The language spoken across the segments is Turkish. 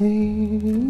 me.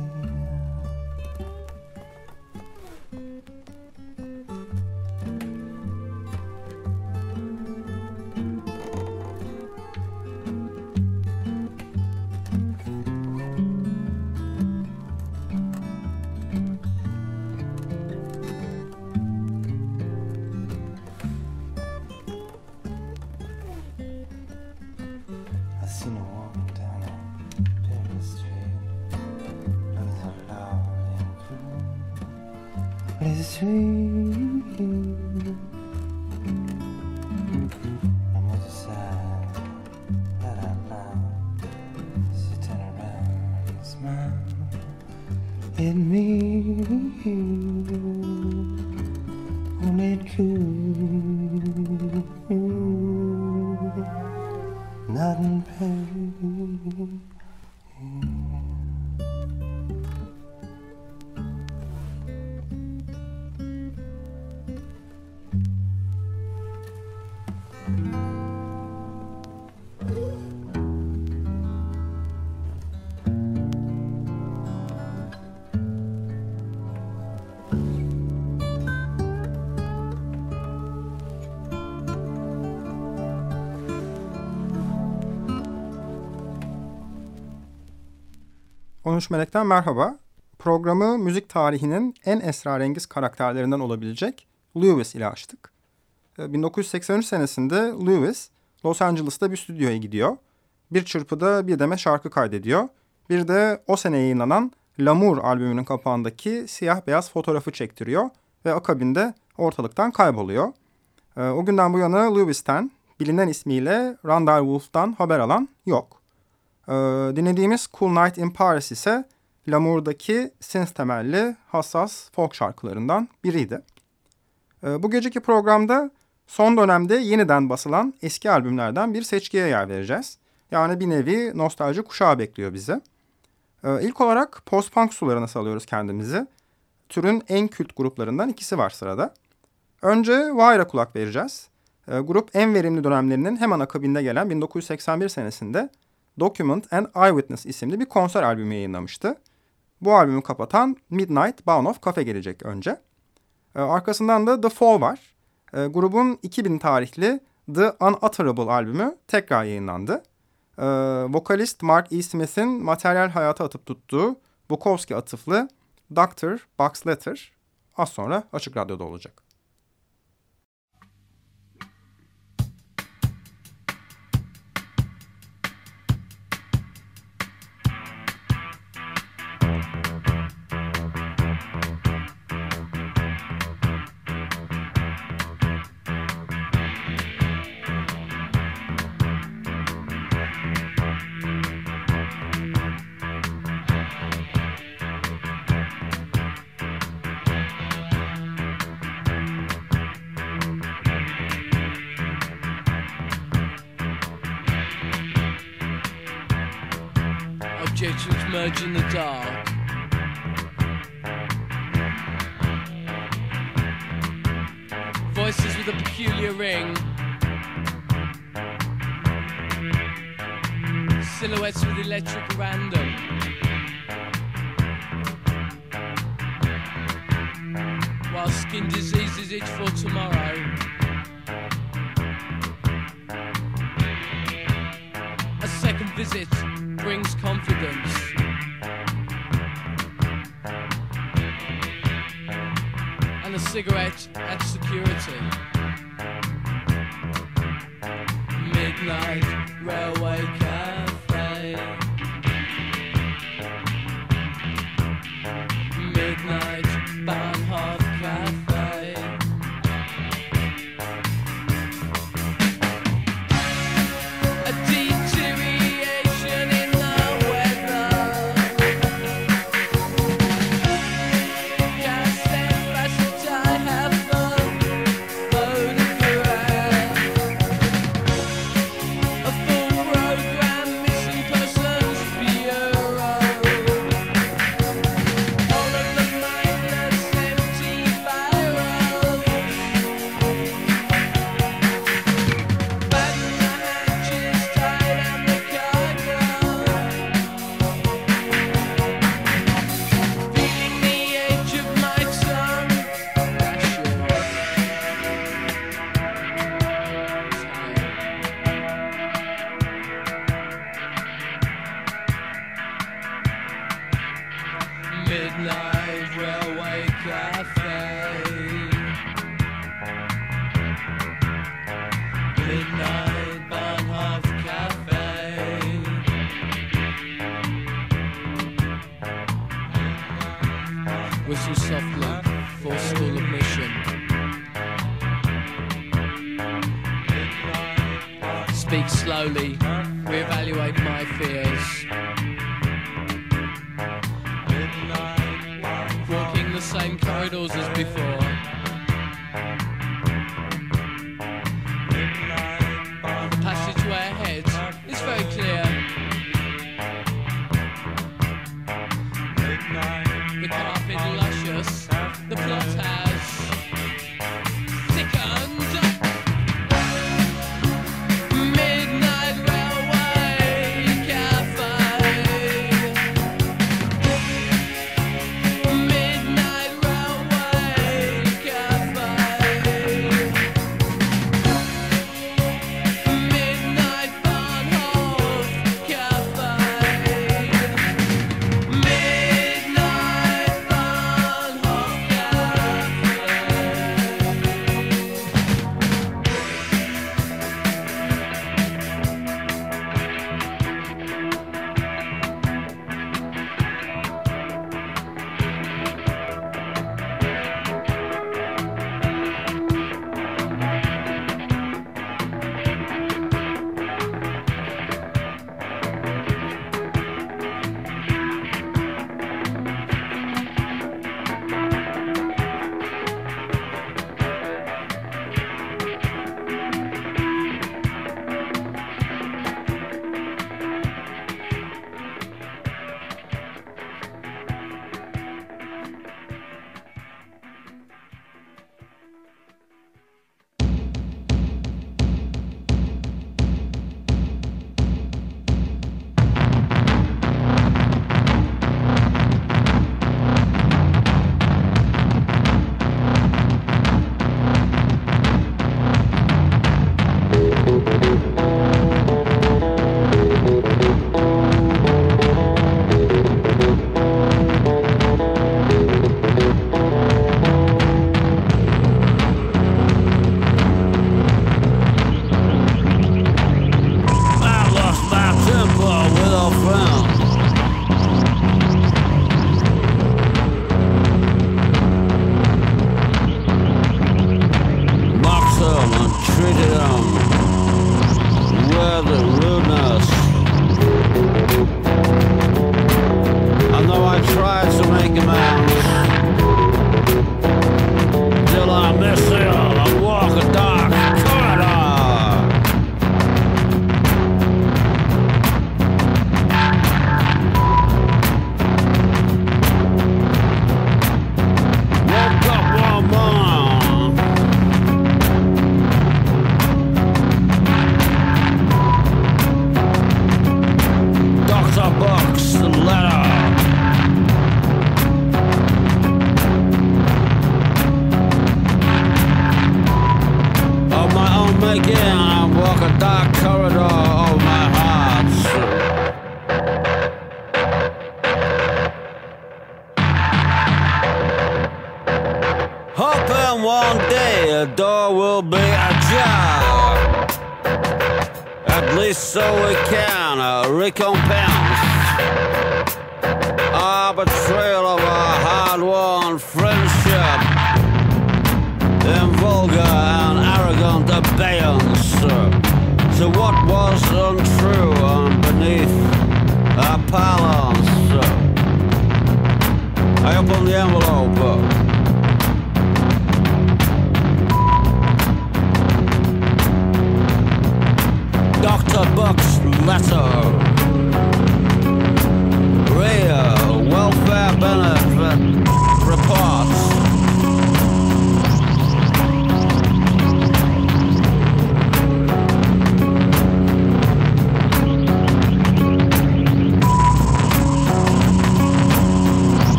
you. 13 Melek'ten merhaba. Programı müzik tarihinin en esrarengiz karakterlerinden olabilecek Lewis ile açtık. Ee, 1983 senesinde Lewis Los Angeles'ta bir stüdyoya gidiyor. Bir çırpıda bir deme şarkı kaydediyor. Bir de o sene yayınlanan Lamour albümünün kapağındaki siyah beyaz fotoğrafı çektiriyor ve akabinde ortalıktan kayboluyor. Ee, o günden bu yana Lewis'ten bilinen ismiyle Randall Wolf'tan haber alan yok. Ee, dinlediğimiz Cool Night in Paris ise L'amour'daki synth temelli hassas folk şarkılarından biriydi. Ee, bu geceki programda son dönemde yeniden basılan eski albümlerden bir seçkiye yer vereceğiz. Yani bir nevi nostalji kuşağı bekliyor bizi. Ee, ilk olarak post-punk sularına salıyoruz kendimizi. Türün en kült gruplarından ikisi var sırada. Önce Wire'a kulak vereceğiz. Ee, grup en verimli dönemlerinin hemen akabinde gelen 1981 senesinde Document and Eyewitness isimli bir konser albümü yayınlamıştı. Bu albümü kapatan Midnight Bound of Cafe gelecek önce. Ee, arkasından da The Fall var. Ee, grubun 2000 tarihli The Unutterable albümü tekrar yayınlandı. Ee, vokalist Mark E. Smith'in materyal hayata atıp tuttuğu Bukowski atıflı Dr. Box Letter az sonra Açık Radyo'da olacak. objects which merge in the dark. Voices with a peculiar ring. Silhouettes with electric random. While skin diseases itch for tomorrow. A second visit brings confidence. And a cigarette at security. Midnight railway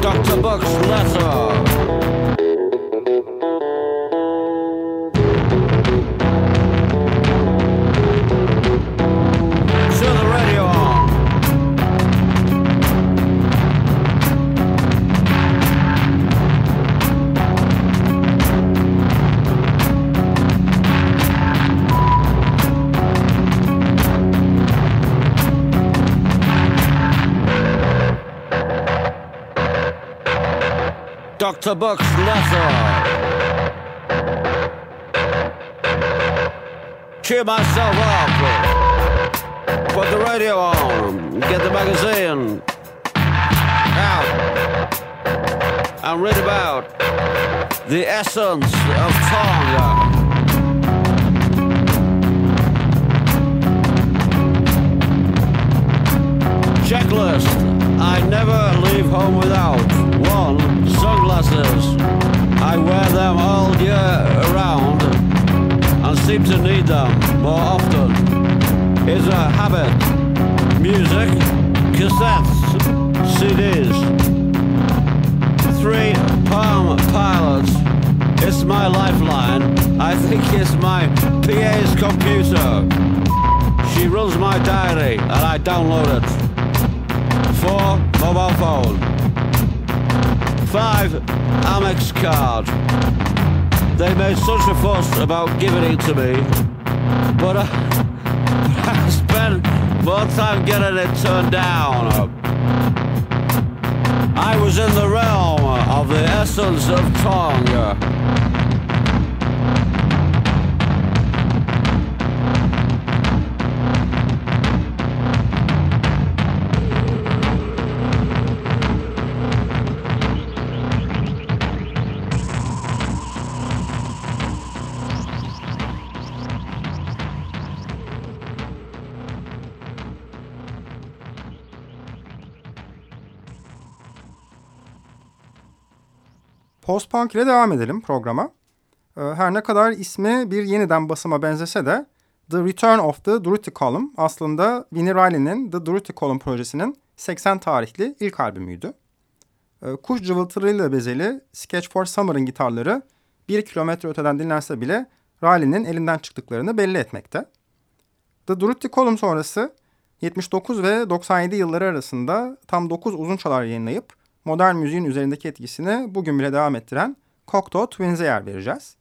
Dr. Box Dr. Buck's letter. Cheer myself up. Put the radio on. Get the magazine out. And read about the essence of Tonga. Checklist. I never leave home without one, sunglasses. I wear them all year around and seem to need them more often. Is a habit. Music, cassettes, CDs. Three Palm Pilots. It's my lifeline. I think it's my PA's computer. She runs my diary and I download it. Four, mobile phone. Five, Amex card. They made such a fuss about giving it to me, but I, uh, I spent more time getting it turned down. I was in the realm of the essence of Tonga. Post-punk ile devam edelim programa. Ee, Her ne kadar ismi bir yeniden basıma benzese de The Return of the Durutti Column aslında Vinnie Riley'nin The Durutti Column projesinin 80 tarihli ilk albümüydü. Ee, Kuş cıvıltılarıyla bezeli Sketch for Summer'ın gitarları bir kilometre öteden dinlense bile Riley'nin elinden çıktıklarını belli etmekte. The Durutti Column sonrası 79 ve 97 yılları arasında tam 9 uzun çalar yayınlayıp modern müziğin üzerindeki etkisini bugün bile devam ettiren Cocteau Twins'e yer vereceğiz.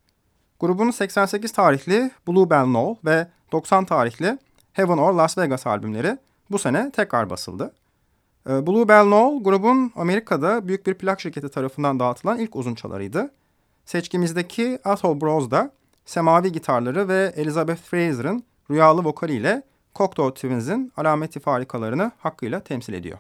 Grubun 88 tarihli Bluebell No ve 90 tarihli Heaven or Las Vegas albümleri bu sene tekrar basıldı. Ee, Bluebell No grubun Amerika'da büyük bir plak şirketi tarafından dağıtılan ilk uzun çalarıydı. Seçkimizdeki Atoll Bros da semavi gitarları ve Elizabeth Fraser'ın rüyalı vokaliyle Cocteau Twins'in alameti farikalarını hakkıyla temsil ediyor.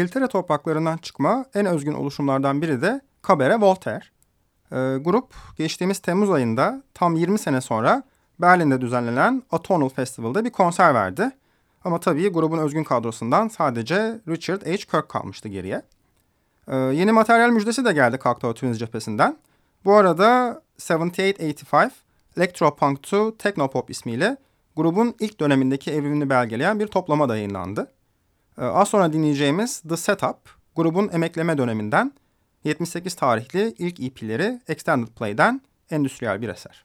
İngiltere topraklarından çıkma en özgün oluşumlardan biri de Kabere Voltaire. E, grup geçtiğimiz Temmuz ayında tam 20 sene sonra Berlin'de düzenlenen Atonal Festival'da bir konser verdi. Ama tabii grubun özgün kadrosundan sadece Richard H. Kirk kalmıştı geriye. Ee, yeni materyal müjdesi de geldi Kaktuğa Tunes cephesinden. Bu arada 7885, Electropunk to Technopop ismiyle grubun ilk dönemindeki evrimini belgeleyen bir toplama da yayınlandı. Ee, az sonra dinleyeceğimiz The Setup, grubun emekleme döneminden 78 tarihli ilk EP'leri Extended Play'den endüstriyel bir eser.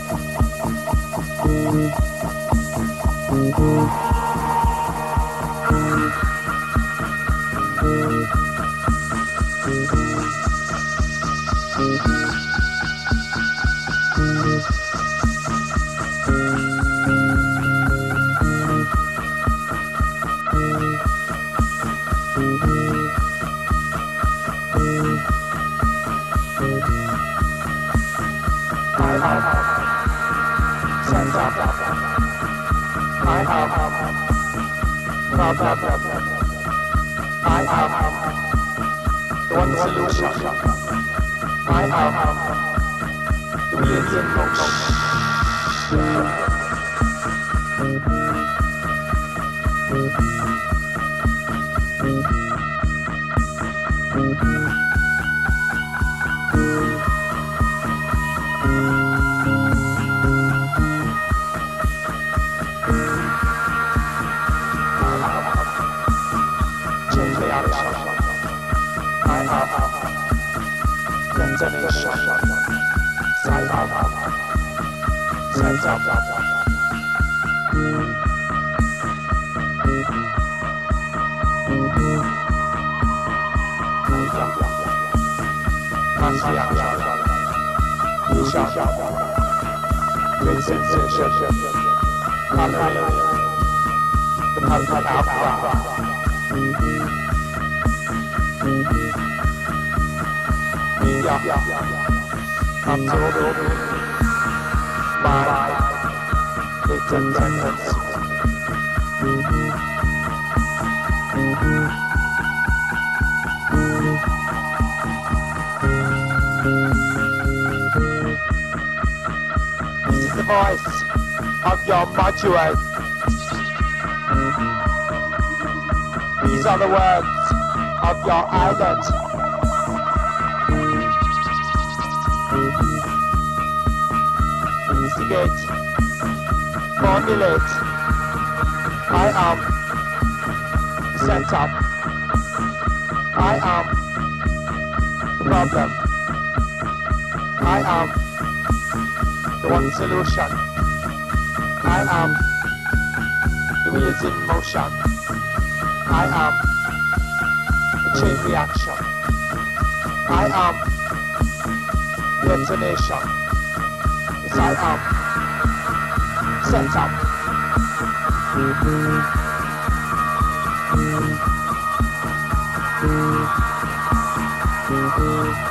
他们傻傻的笑着你笑笑笑着泪水在下面疙瘩瘩的流着他们傻傻的笑着你你你你笑他走路就像刮大风一 Voice of your module. These are the words of your islet. Instigate, formulate. I am set up. I am problem. I am one solution. I am the wheels in motion. I am the chain reaction. I am detonation. Yes, I am set up. Mm-hmm. Mm-hmm. mm-hmm.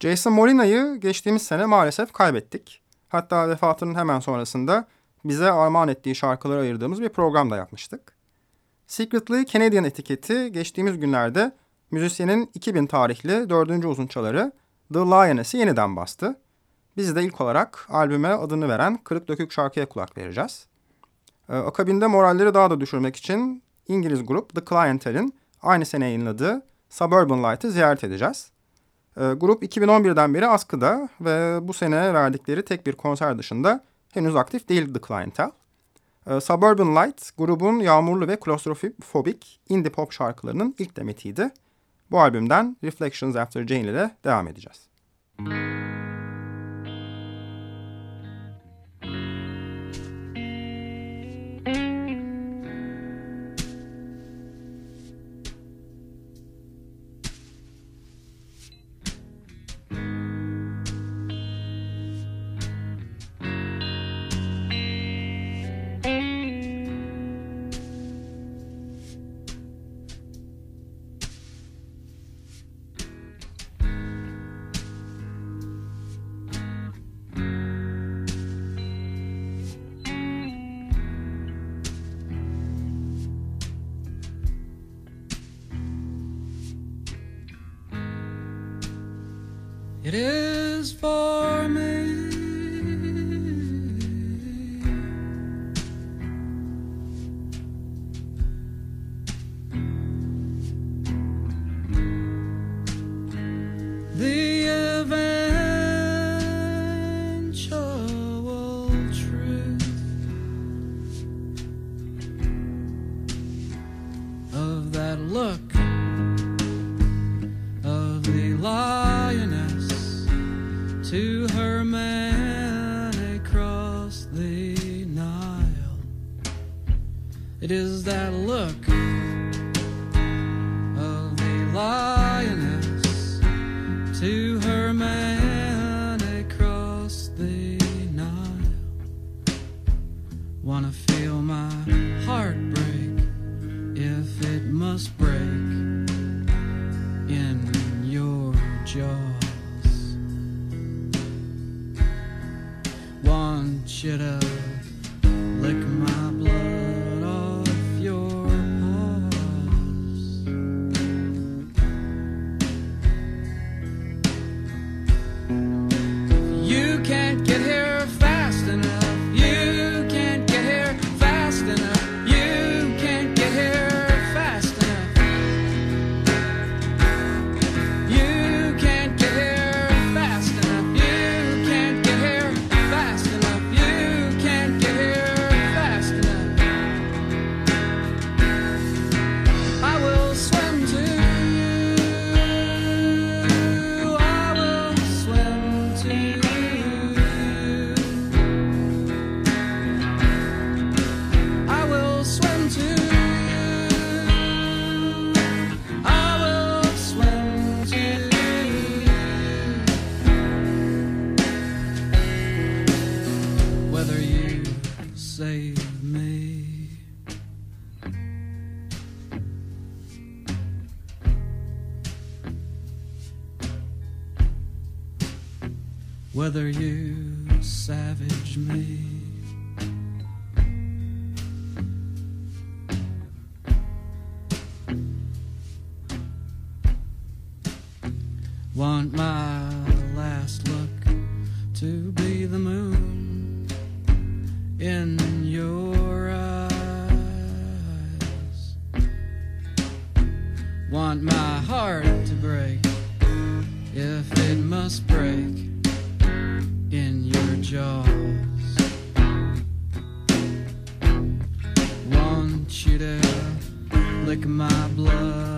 Jason Molina'yı geçtiğimiz sene maalesef kaybettik. Hatta vefatının hemen sonrasında bize armağan ettiği şarkılara ayırdığımız bir program da yapmıştık. Secretly Canadian etiketi geçtiğimiz günlerde müzisyenin 2000 tarihli dördüncü uzunçaları The Lioness'i yeniden bastı. Biz de ilk olarak albüme adını veren Kırık Dökük şarkıya kulak vereceğiz. Ee, akabinde moralleri daha da düşürmek için İngiliz grup The Clientele'in aynı sene yayınladığı Suburban Light'ı ziyaret edeceğiz. Ee, grup 2011'den beri askıda ve bu sene verdikleri tek bir konser dışında henüz aktif değil The Clientele. Ee, Suburban Light grubun yağmurlu ve klostrofobik indie pop şarkılarının ilk demetiydi. Bu albümden Reflections After Jane ile devam edeceğiz. It for jaws. Want you to lick my blood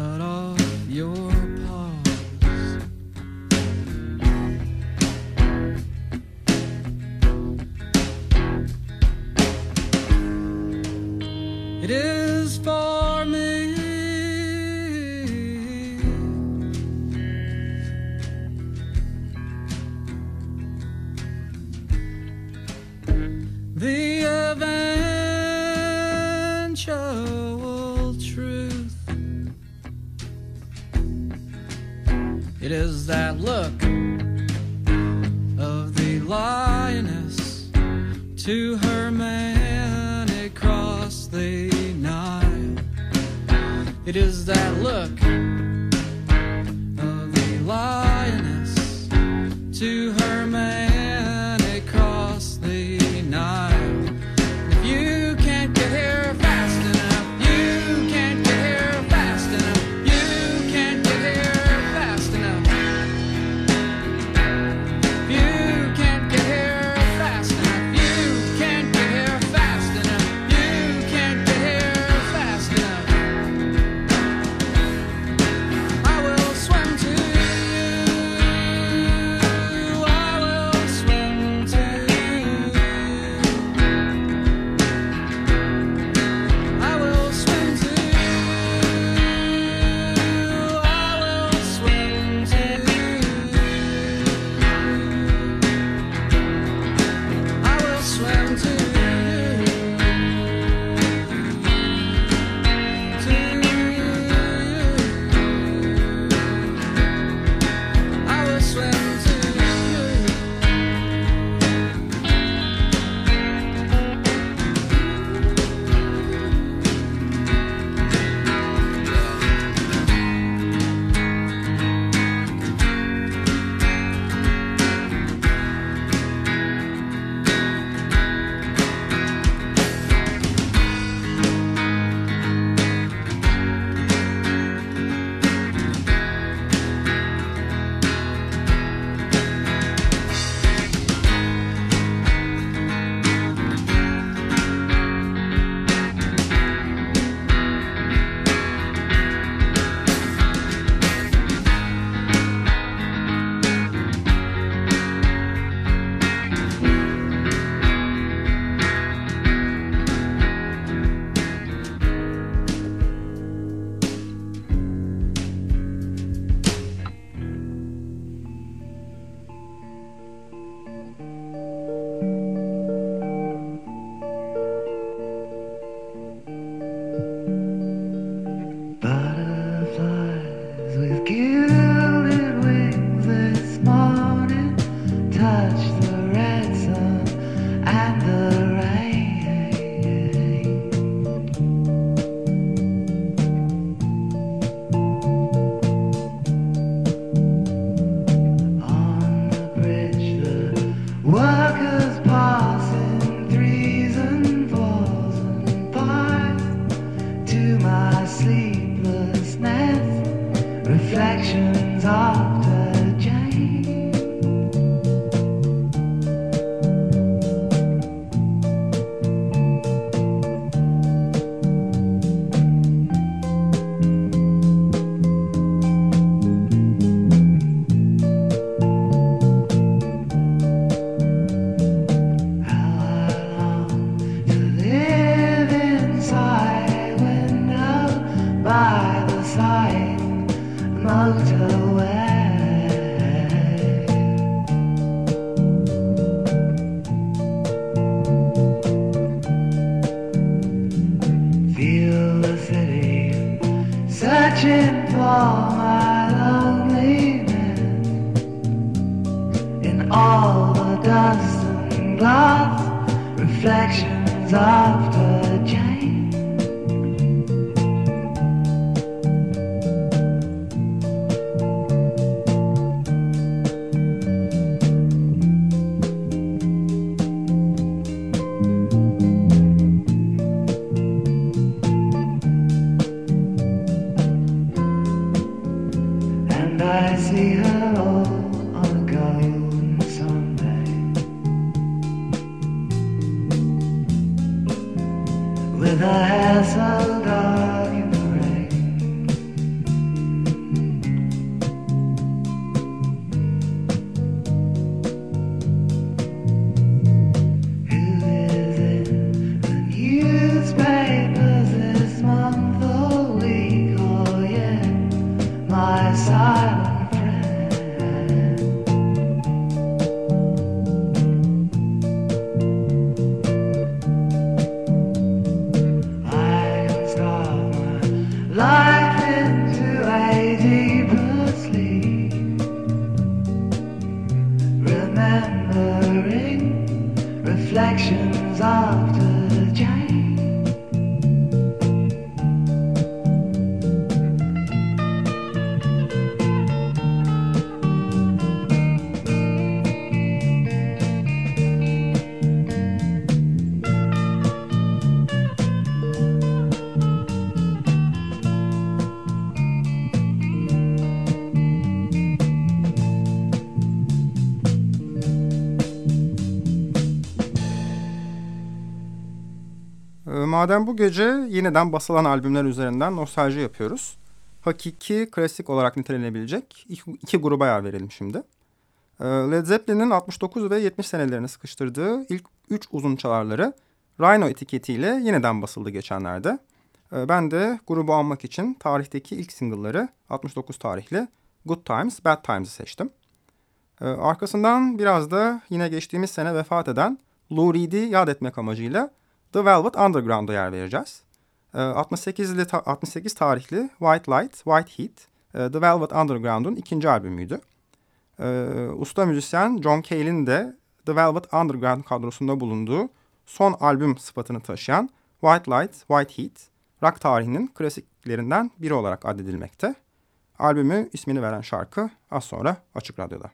Madem bu gece yeniden basılan albümler üzerinden nostalji yapıyoruz. Hakiki klasik olarak nitelenebilecek iki, iki gruba yer verelim şimdi. Ee, Led Zeppelin'in 69 ve 70 senelerini sıkıştırdığı ilk üç uzun çalarları Rhino etiketiyle yeniden basıldı geçenlerde. Ee, Ben de grubu almak için tarihteki ilk single'ları 69 tarihli Good Times, Bad Times'ı seçtim. Ee, Arkasından biraz da yine geçtiğimiz sene vefat eden Lou Reed'i yad etmek amacıyla The Velvet Underground'a yer vereceğiz. Ee, 68'li ta- 68 tarihli White Light, White Heat, e, The Velvet Underground'un ikinci albümüydü. Ee, usta müzisyen John Cale'in de The Velvet Underground kadrosunda bulunduğu son albüm sıfatını taşıyan White Light, White Heat, rock tarihinin klasiklerinden biri olarak addedilmekte. Albümü ismini veren şarkı az sonra Açık Radyo'da.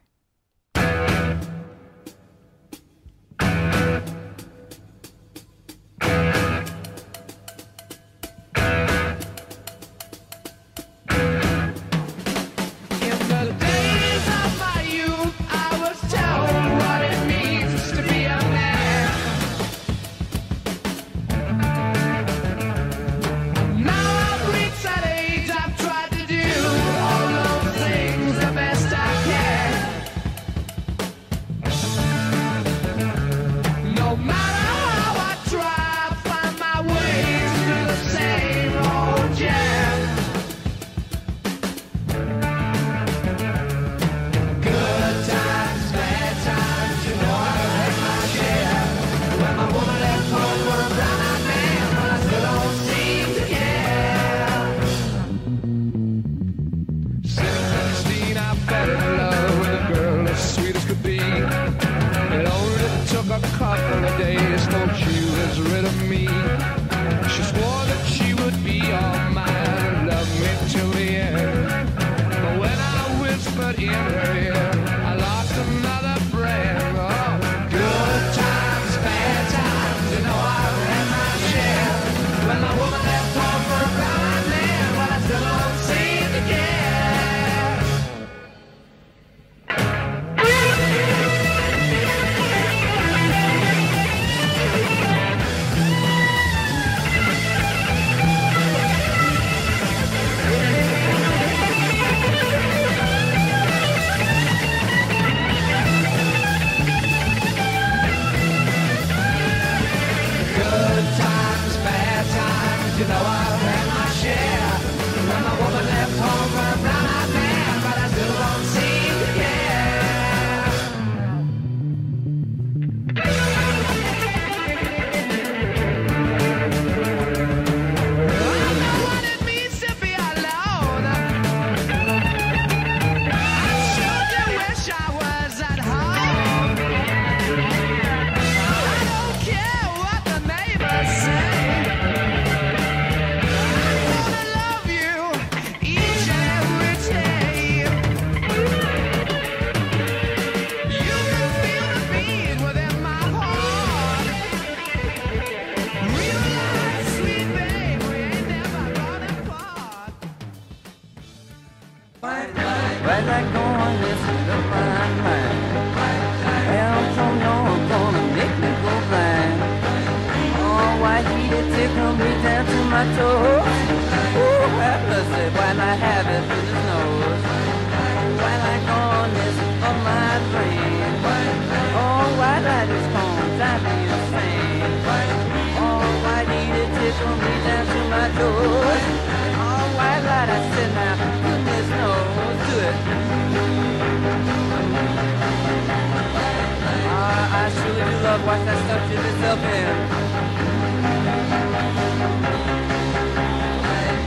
watch that stuff shit itself in.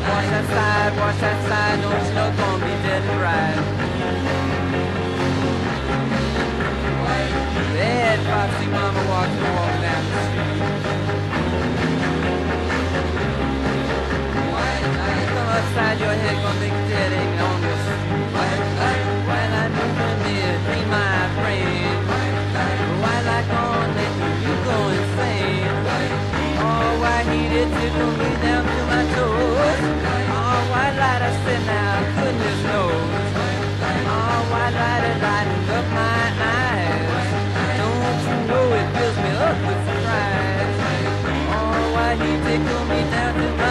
Watch that side, watch that side, don't you know gonna be dead and right. Bad Foxy Mama walking, walking down the street. White, I come upside your head, gonna think you me down to my toes. Oh, light I sit now, goodness knows. Oh, why light it lighten up my eyes. Don't you know it fills me up with surprise. Oh, why he tickle me down to my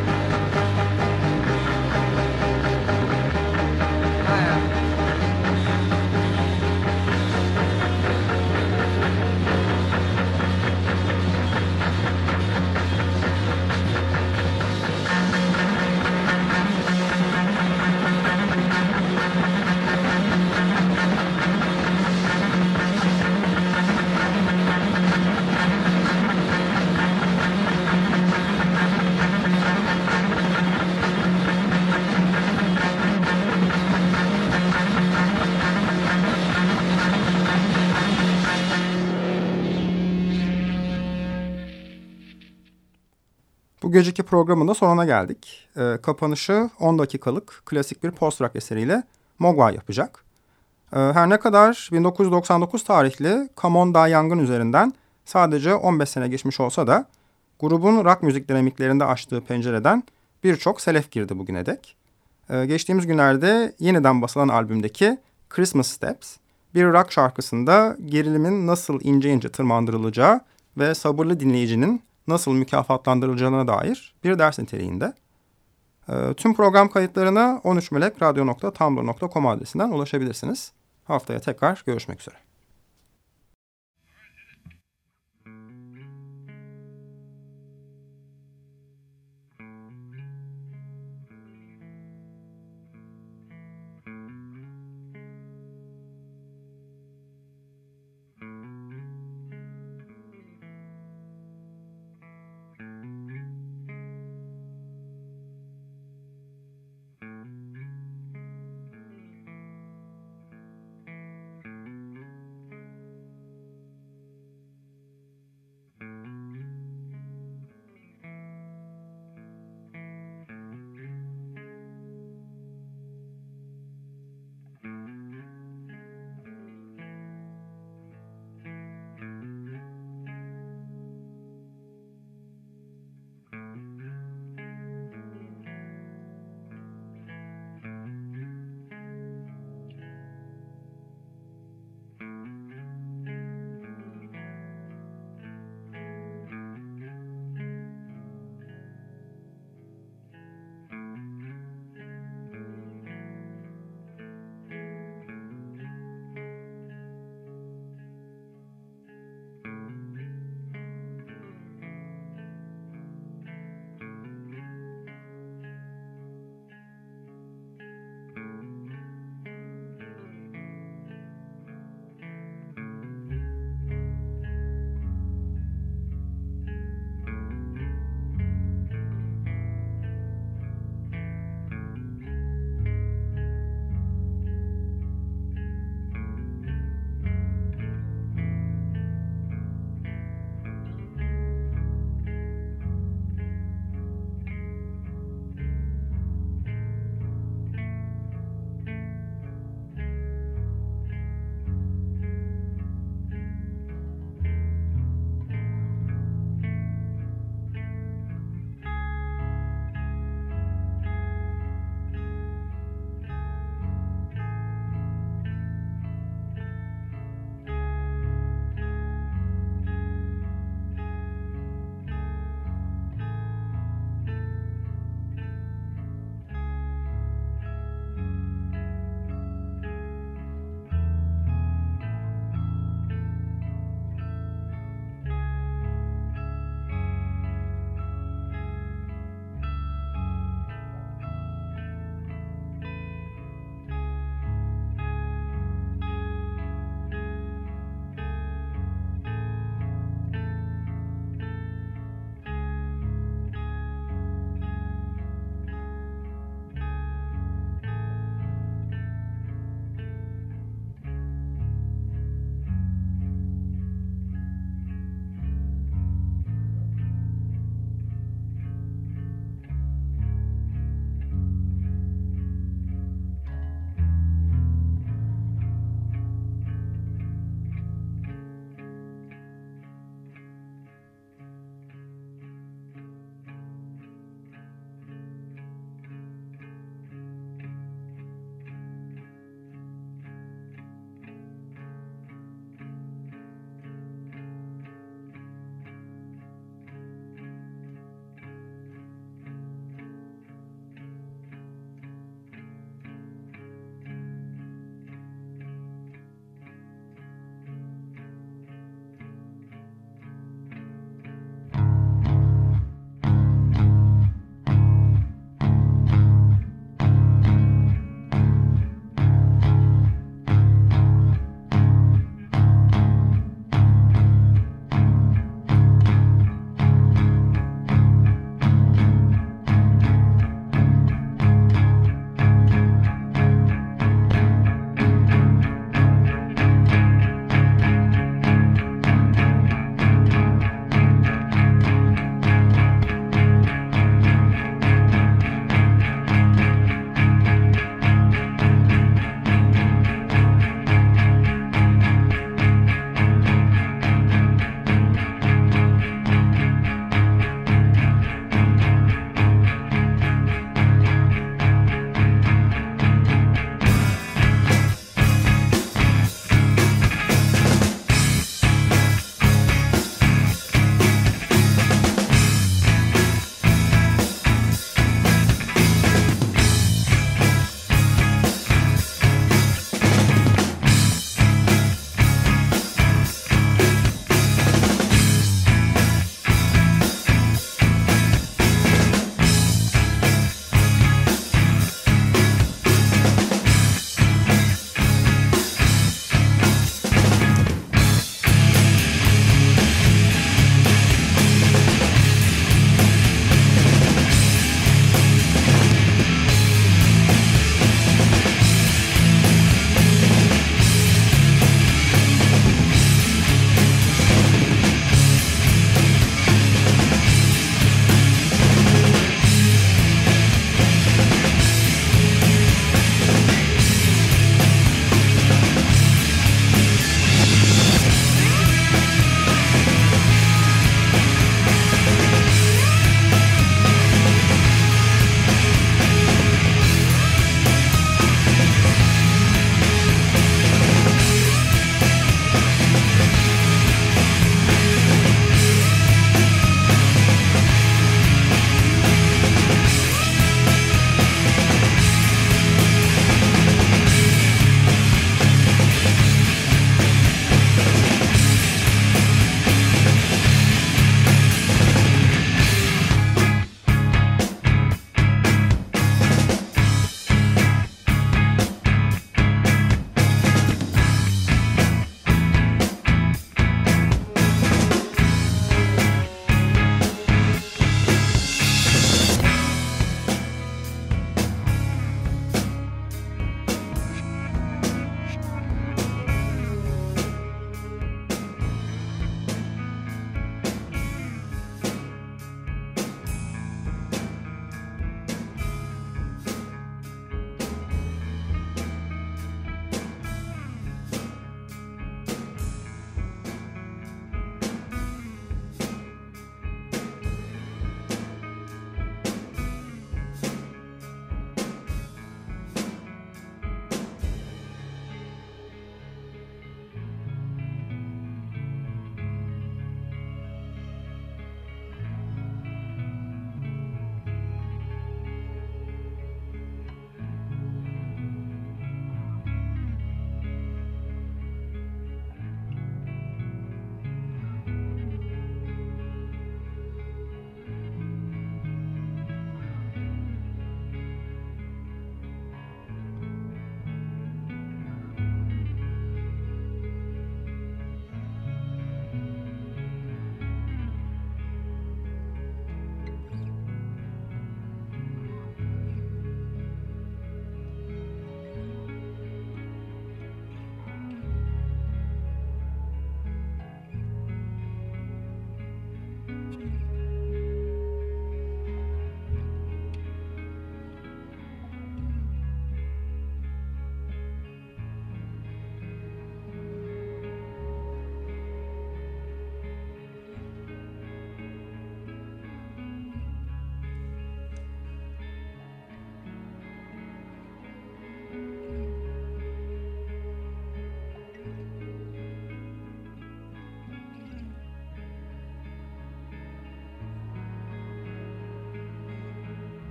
geceki programın da sonuna geldik. E, kapanışı 10 dakikalık klasik bir post-rock eseriyle Mogwai yapacak. E, her ne kadar 1999 tarihli Come On Die Young'ın üzerinden sadece 15 sene geçmiş olsa da grubun rock müzik dinamiklerinde açtığı pencereden birçok selef girdi bugüne dek. E, geçtiğimiz günlerde yeniden basılan albümdeki Christmas Steps bir rock şarkısında gerilimin nasıl ince ince tırmandırılacağı ve sabırlı dinleyicinin nasıl mükafatlandırılacağına dair bir ders niteliğinde. E, tüm program kayıtlarına 13melekradyo.tumblr.com adresinden ulaşabilirsiniz. Haftaya tekrar görüşmek üzere.